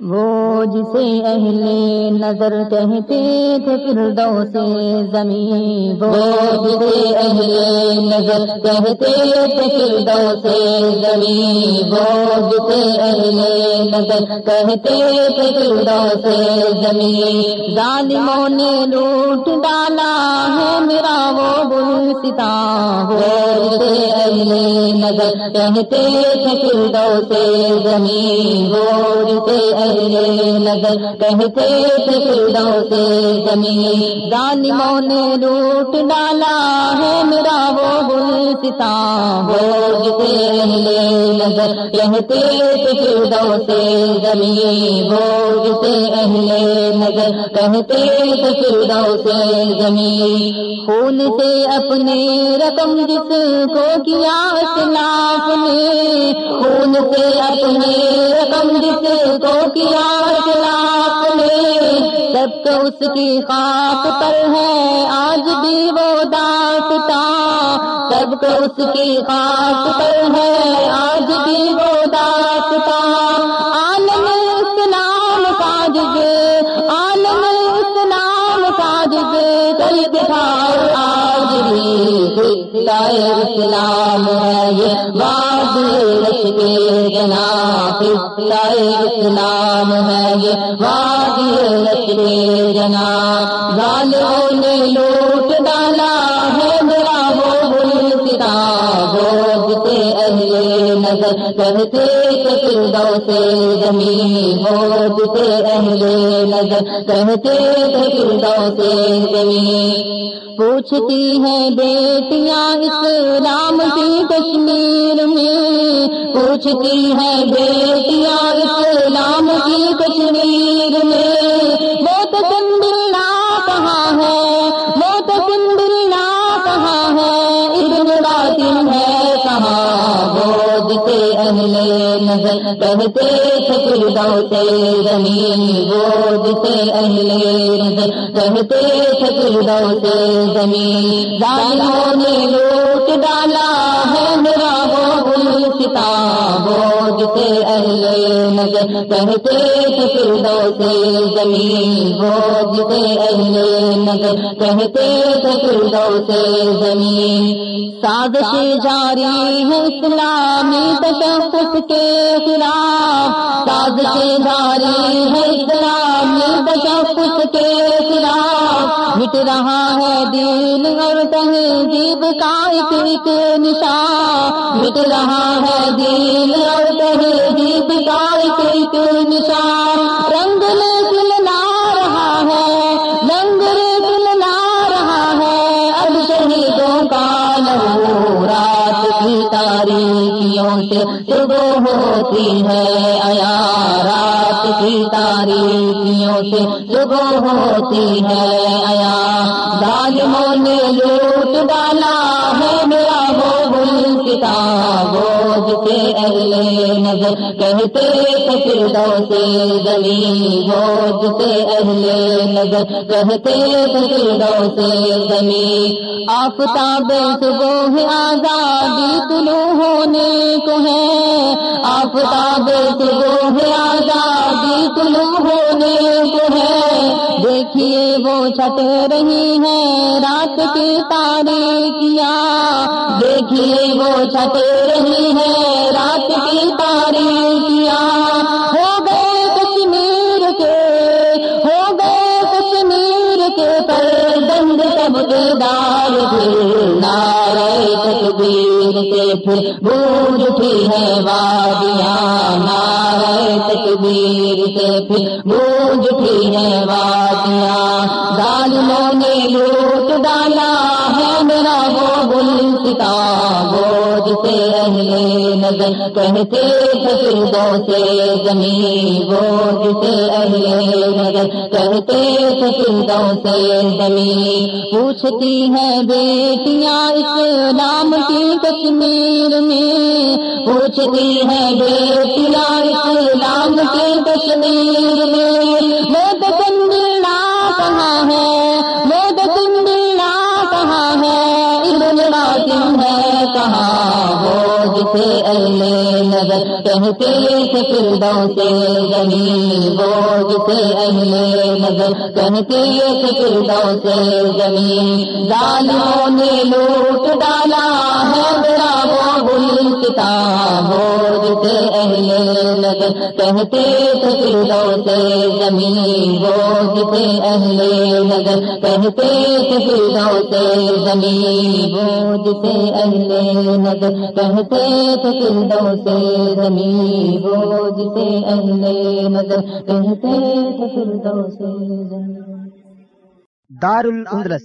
وہ جسے اہل نظر کہتے تھے فردوں سے زمین، وہ جسے اہل نظر کہتے تھے فردوں سے زمین، وہ جسے اہل نظر کہتے تھے فردوں سے زمین۔ ظالموں نے لوٹ ڈالا ہے میرا وہ بل ستا وہ جسے اہل نظر کہتے تھے فردوں سے زمین، وہ جسے اہل کہتے تھے فردوں سے زمین۔ ظالموں نے لوٹ ڈالا ہے میرا وہ گل ستا جسے اہل نظر کہتے تھے سے زمین وہ جسے اہل نظر یعنی کہتے تھے سے زمین۔ خون سے اپنے رقم جس کو کیا اسلاف نے خون سے اپنے رقم جس کو کیا اسلاف نے سب کو اس کی خاک پر ہے، آج بھی وہ داختا سب کو اس کی خاک پر ہے۔ آج بھی وہ داختا عالم اسلام کاج عالم اسلام کاج کئی دکھاؤ آج بھی اسلام ہے۔ یہ باد کے جناب اسلام ہے۔ یہ باد رش کے جناب بالوں نے لوٹ کہتے کرتے فردوں سے زمین وہ اہل نظر۔ کہتے تھے سے زمین۔ پوچھتی ہیں بیٹیاں اسلام کی کشمیر میں۔ پوچھتی ہیں بیٹیاں جسے نظر کہتے تھے زمین وہ سے اہل نظر کہتے تھے سے زمین ظالموں نے لوٹ ڈالا ہے میرا وہ گل ستا وہ اہل نظر کہتے تھے فردوں سے زمین وہ جسے اہل نظر کہتے تھے فردوں سے زمین سازش جاری ہے اسلامی تشخص کے خلاف سازش جاری ہے اسلامی تشخص کے خلاف مٹ رہا ہے دین اور تہذیب کا ایک ایک نشان۔ مٹ رہا ہے دین اور تہذیب کا ایک ایک نشان۔ رنگ لے کھلنا رہا ہے، رنگ لے کھلنا رہا ہے۔ اب شہیدوں کا لہو رات کی تاریخیوں سے صبح ہوتی ہے، آیا رات کی تاریخیوں سے صبح ہوتی ہے؟ آیا ظالموں نے لوٹ ڈالا ہے میرا وہ گل کتاب جسے اہل نظر کہتے تھے سے زمین وہ جسے اہل نظر کہتے تھے سے زمین آفتاب صبح آزادی طلوع ہونے کو ہے، آفتاب صبح آزادی طلوع ہونے کو ہے۔ دیکھیے وہ چھٹ رہی ہے رات کی تاریخیاں دیکھیے وہ چھٹ رہی ہے رات کی تاریخیاں ہو گئے کشمیر کے، ہو گئے کشمیر کے پر دند سب کے دار نارے تکبیر سے پھر بوجھ اٹھی ہے وادیاں۔ تکبیر سے پھر بوجھ اٹھی ہے وادیاں ظالموں نے لوٹ ڈالا ہے میرا وہ گل ستا وہ جسے اہل نظر، کہتے تھے سے زمین۔ وہ جسے اہل نظر، کہتے تھے سے زمین۔ پوچھتی ہے بیٹیاں اسلام کی کشمیر میں۔ پوچھتی ہے بیٹیاں اسلام کی کشمیر میں وہ تو کہاں ہے؟ وہ تو کہاں ہے؟ ابن باطن ہے کہاں؟ وہ جسے اہل نظر کہتے تھے فردوں سے زمین۔ وہ جسے اہل نظر کہتے تھے فردوں سے زمین۔ ظالموں نے لوٹ ڈالا ہے بڑا کتاب جسے اہل نظر کہتے تھے سے زمین، وہ جسے اہل کہتے تھے سے زمین، وہ جسے اہل کہتے تھے سے زمین، وہ جسے اہل کہتے تھے سے زمین۔ دار الاندلس